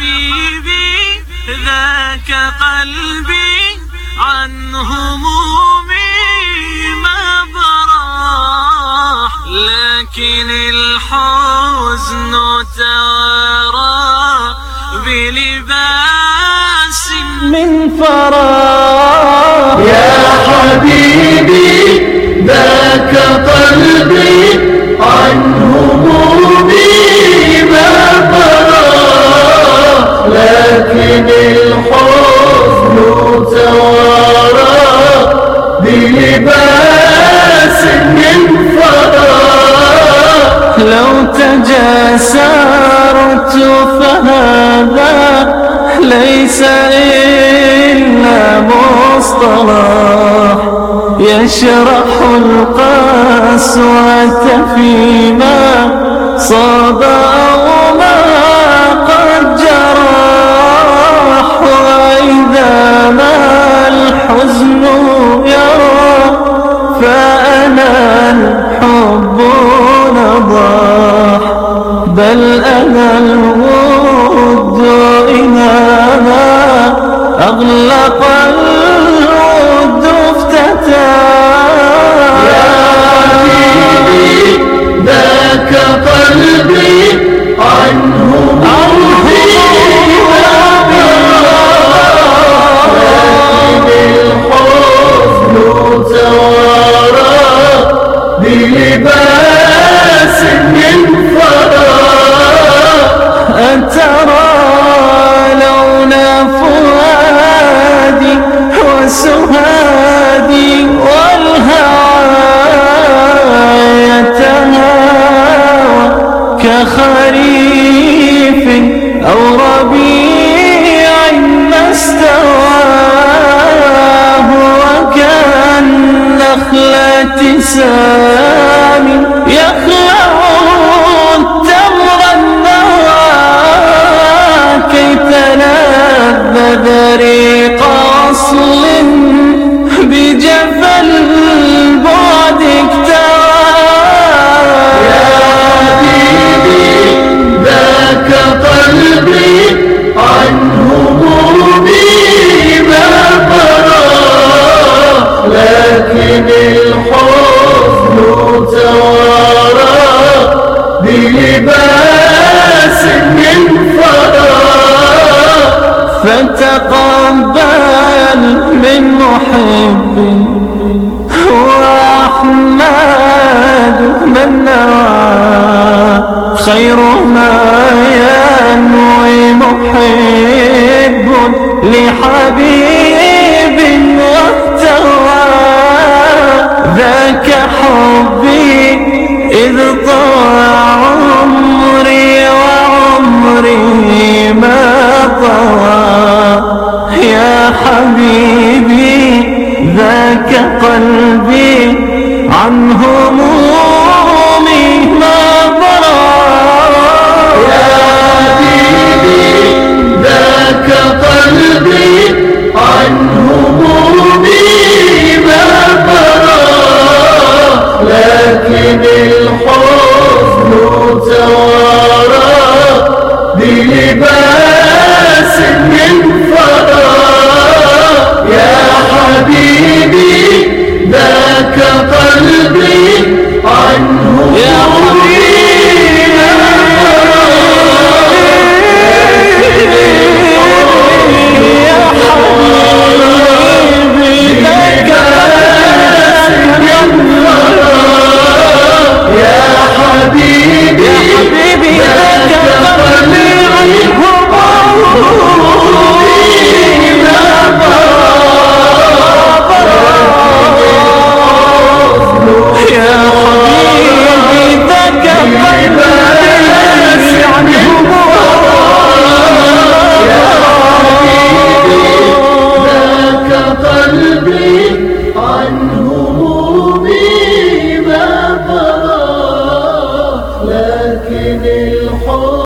حبيبي ذاك قلبي عن همومي ما براح. لكن الحزن توارى بلباس من فراغ يا حبيبي بلباس من فراغ لو تجاسرت فهذا ليس إلا مصطلح. يشرح القسوة فيما صاب أو ما قد جرح بل أنا الود إنما أغلق الود افتتاح يا حبيبي ذاك قلبي عن همومي ما لكن الحزن توارى بلباس كخريف أو ربيع ما استواه وكالنخلة سامي يخلع بلباس من فراغ فتقبل من محب وأحمد من نوى. خير ما ينوي محب لحبيب عن همومي ما برى يا حبيبي ذاك قلبي عن همومي ما برا. لكن الحزن توارى بلباس